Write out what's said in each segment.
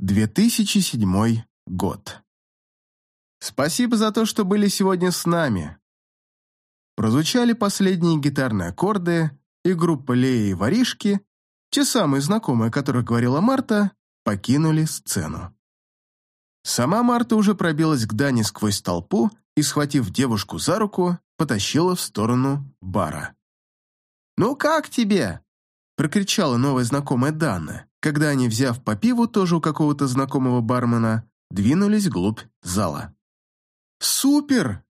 2007 год. Спасибо за то, что были сегодня с нами. Прозвучали последние гитарные аккорды, и группа Леи и Воришки, те самые знакомые, о которых говорила Марта, покинули сцену. Сама Марта уже пробилась к Дане сквозь толпу и, схватив девушку за руку, потащила в сторону бара. «Ну как тебе?» – прокричала новая знакомая Дана, когда они, взяв по пиву тоже у какого-то знакомого бармена, двинулись вглубь зала. «Супер!»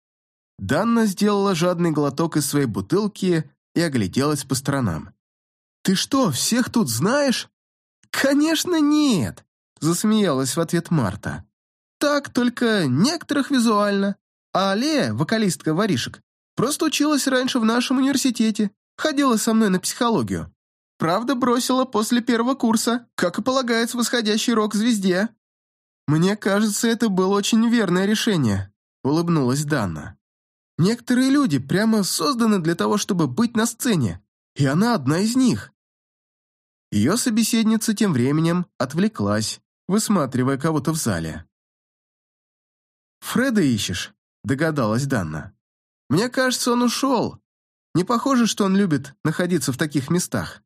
Данна сделала жадный глоток из своей бутылки и огляделась по сторонам. «Ты что, всех тут знаешь?» «Конечно нет!» – засмеялась в ответ Марта. «Так, только некоторых визуально. А Алия, вокалистка воришек, просто училась раньше в нашем университете, ходила со мной на психологию. Правда, бросила после первого курса, как и полагается восходящей рок-звезде». «Мне кажется, это было очень верное решение», – улыбнулась Данна. Некоторые люди прямо созданы для того, чтобы быть на сцене, и она одна из них. Ее собеседница тем временем отвлеклась, высматривая кого-то в зале. «Фреда ищешь?» – догадалась Данна. «Мне кажется, он ушел. Не похоже, что он любит находиться в таких местах».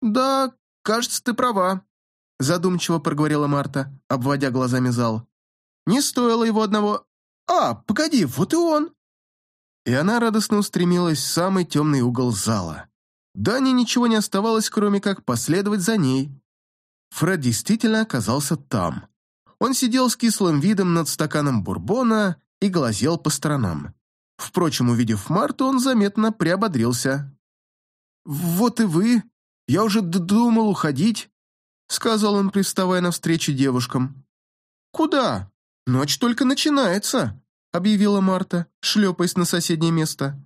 «Да, кажется, ты права», – задумчиво проговорила Марта, обводя глазами зал. «Не стоило его одного... А, погоди, вот и он!» и она радостно устремилась в самый темный угол зала. Дане ничего не оставалось, кроме как последовать за ней. Фред действительно оказался там. Он сидел с кислым видом над стаканом бурбона и глазел по сторонам. Впрочем, увидев Марту, он заметно приободрился. «Вот и вы. Я уже думал уходить», — сказал он, приставая навстречу девушкам. «Куда? Ночь только начинается», — объявила Марта, шлепаясь на соседнее место.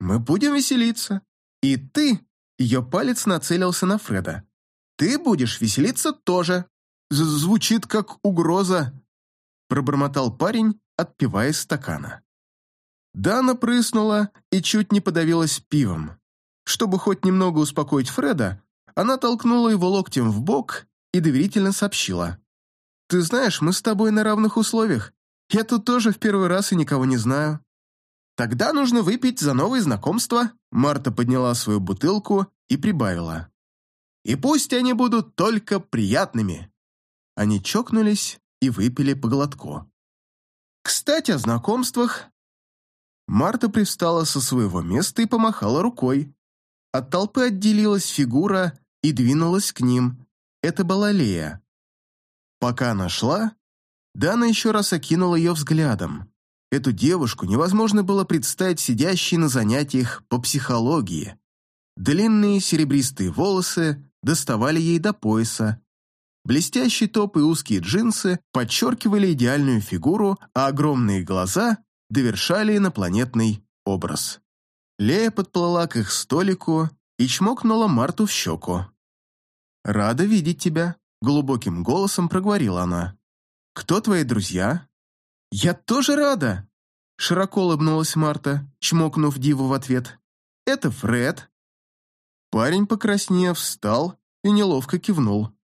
«Мы будем веселиться. И ты...» — ее палец нацелился на Фреда. «Ты будешь веселиться тоже». З «Звучит как угроза», — пробормотал парень, отпивая из стакана. Дана прыснула и чуть не подавилась пивом. Чтобы хоть немного успокоить Фреда, она толкнула его локтем в бок и доверительно сообщила. «Ты знаешь, мы с тобой на равных условиях. Я тут тоже в первый раз и никого не знаю. Тогда нужно выпить за новые знакомства. Марта подняла свою бутылку и прибавила. И пусть они будут только приятными. Они чокнулись и выпили по глотку. Кстати, о знакомствах. Марта привстала со своего места и помахала рукой. От толпы отделилась фигура и двинулась к ним. Это была Лея. Пока она шла, Дана еще раз окинула ее взглядом. Эту девушку невозможно было представить сидящей на занятиях по психологии. Длинные серебристые волосы доставали ей до пояса. Блестящий топ и узкие джинсы подчеркивали идеальную фигуру, а огромные глаза довершали инопланетный образ. Лея подплыла к их столику и чмокнула Марту в щеку. «Рада видеть тебя», — глубоким голосом проговорила она. «Кто твои друзья?» «Я тоже рада!» Широко улыбнулась Марта, чмокнув Диву в ответ. «Это Фред». Парень, покраснев, встал и неловко кивнул.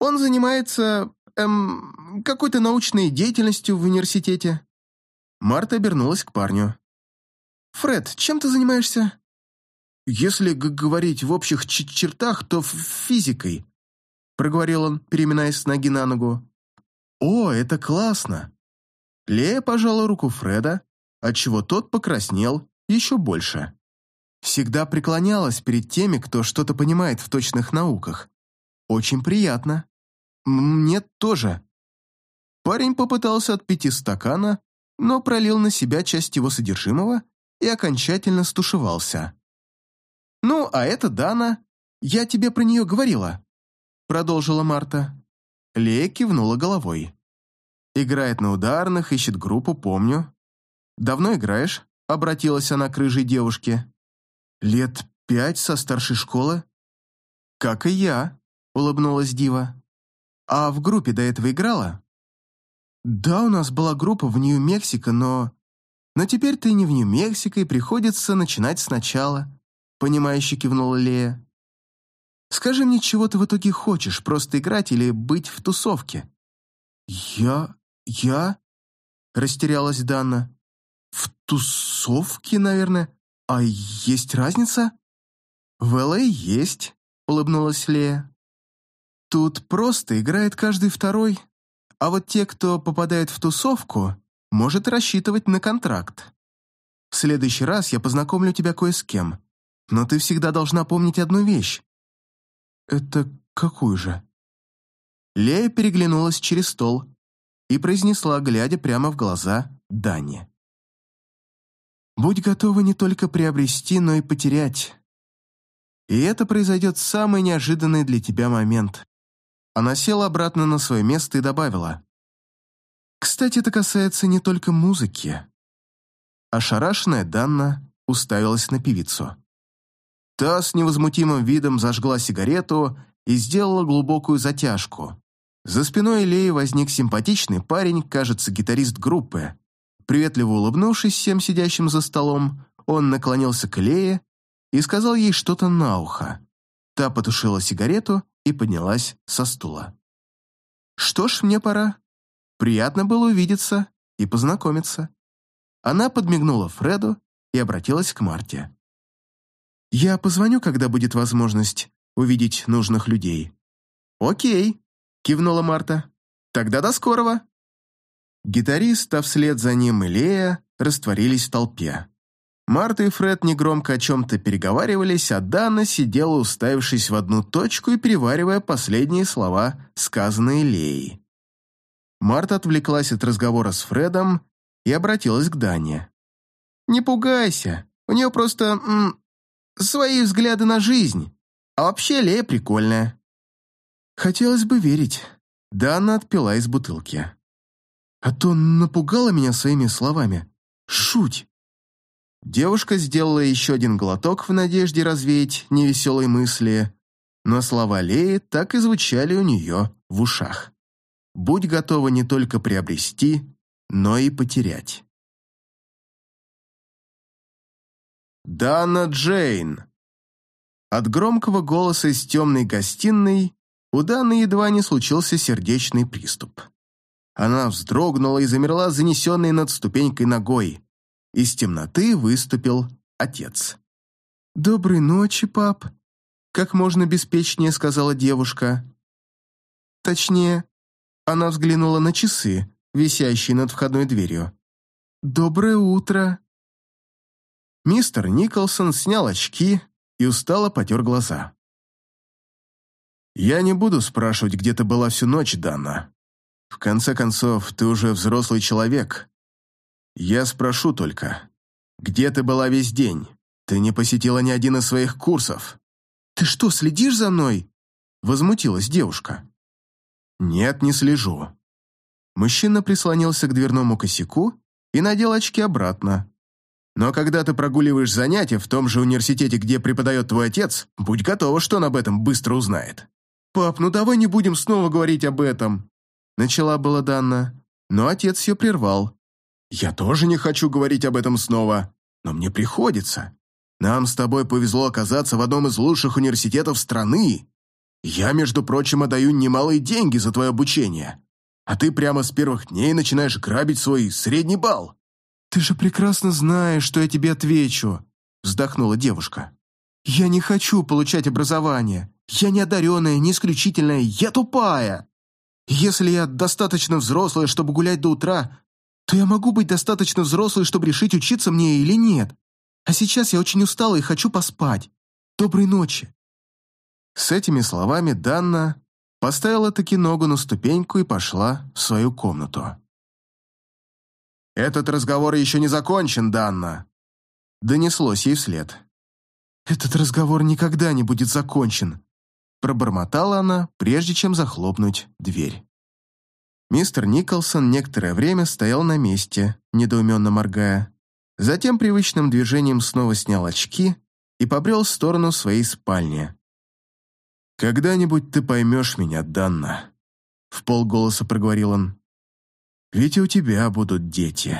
«Он занимается, эм, какой-то научной деятельностью в университете». Марта обернулась к парню. «Фред, чем ты занимаешься?» «Если говорить в общих чертах, то физикой», проговорил он, переминаясь с ноги на ногу. «О, это классно!» Лея пожала руку Фреда, отчего тот покраснел еще больше. Всегда преклонялась перед теми, кто что-то понимает в точных науках. Очень приятно. Мне тоже. Парень попытался отпить из стакана, но пролил на себя часть его содержимого и окончательно стушевался. «Ну, а это Дана. Я тебе про нее говорила», — продолжила Марта. Лея кивнула головой. «Играет на ударных, ищет группу, помню». «Давно играешь?» — обратилась она к рыжей девушке. «Лет пять со старшей школы». «Как и я», — улыбнулась Дива. «А в группе до этого играла?» «Да, у нас была группа в Нью-Мексико, но...» «Но теперь ты не в Нью-Мексико, и приходится начинать сначала», — понимающе кивнула Лея. Скажи мне, чего ты в итоге хочешь, просто играть или быть в тусовке?» «Я... я...» — растерялась Дана. «В тусовке, наверное? А есть разница?» «В ЛА есть», — улыбнулась Лея. «Тут просто играет каждый второй, а вот те, кто попадает в тусовку, может рассчитывать на контракт. В следующий раз я познакомлю тебя кое с кем, но ты всегда должна помнить одну вещь. Это какую же? Лея переглянулась через стол и произнесла, глядя прямо в глаза Дани. «Будь готова не только приобрести, но и потерять. И это произойдет в самый неожиданный для тебя момент». Она села обратно на свое место и добавила. «Кстати, это касается не только музыки. Ошарашенная Данна уставилась на певицу. Та с невозмутимым видом зажгла сигарету и сделала глубокую затяжку. За спиной Леи возник симпатичный парень, кажется, гитарист группы. Приветливо улыбнувшись всем сидящим за столом, он наклонился к Лее и сказал ей что-то на ухо. Та потушила сигарету и поднялась со стула. «Что ж, мне пора. Приятно было увидеться и познакомиться». Она подмигнула Фреду и обратилась к Марте. «Я позвоню, когда будет возможность увидеть нужных людей». «Окей», — кивнула Марта. «Тогда до скорого». Гитарист, а вслед за ним и Лея растворились в толпе. Марта и Фред негромко о чем-то переговаривались, а Дана сидела, уставившись в одну точку и переваривая последние слова, сказанные Леей. Марта отвлеклась от разговора с Фредом и обратилась к Дане. «Не пугайся, у нее просто... свои взгляды на жизнь, а вообще Лея прикольная». Хотелось бы верить. Дана отпила из бутылки. А то напугала меня своими словами. Шуть. Девушка сделала еще один глоток в надежде развеять невеселые мысли, но слова Леи так и звучали у нее в ушах. «Будь готова не только приобрести, но и потерять. «Дана Джейн!» От громкого голоса из темной гостиной у Даны едва не случился сердечный приступ. Она вздрогнула и замерла занесенной над ступенькой ногой. Из темноты выступил отец. «Доброй ночи, пап», — как можно беспечнее сказала девушка. Точнее, она взглянула на часы, висящий над входной дверью. «Доброе утро!» Мистер Николсон снял очки и устало потер глаза. «Я не буду спрашивать, где ты была всю ночь, Дана. В конце концов, ты уже взрослый человек. Я спрошу только, где ты была весь день? Ты не посетила ни один из своих курсов». «Ты что, следишь за мной?» Возмутилась девушка. «Нет, не слежу. Мужчина прислонился к дверному косяку и надел очки обратно. «Но когда ты прогуливаешь занятия в том же университете, где преподает твой отец, будь готова, что он об этом быстро узнает». «Пап, ну давай не будем снова говорить об этом», начала была Данна, но отец ее прервал. «Я тоже не хочу говорить об этом снова, но мне приходится. Нам с тобой повезло оказаться в одном из лучших университетов страны. Я, между прочим, отдаю немалые деньги за твое обучение а ты прямо с первых дней начинаешь грабить свой средний балл». «Ты же прекрасно знаешь, что я тебе отвечу», — вздохнула девушка. «Я не хочу получать образование. Я не одаренная, не исключительная, я тупая. Если я достаточно взрослая, чтобы гулять до утра, то я могу быть достаточно взрослой, чтобы решить, учиться мне или нет. А сейчас я очень устала и хочу поспать. Доброй ночи». С этими словами Данна Поставила таки ногу на ступеньку и пошла в свою комнату. «Этот разговор еще не закончен, Данна!» Донеслось ей вслед. «Этот разговор никогда не будет закончен», пробормотала она, прежде чем захлопнуть дверь. Мистер Николсон некоторое время стоял на месте, недоуменно моргая. Затем привычным движением снова снял очки и побрел в сторону своей спальни. «Когда-нибудь ты поймешь меня, Данна», — в полголоса проговорил он. «Ведь у тебя будут дети».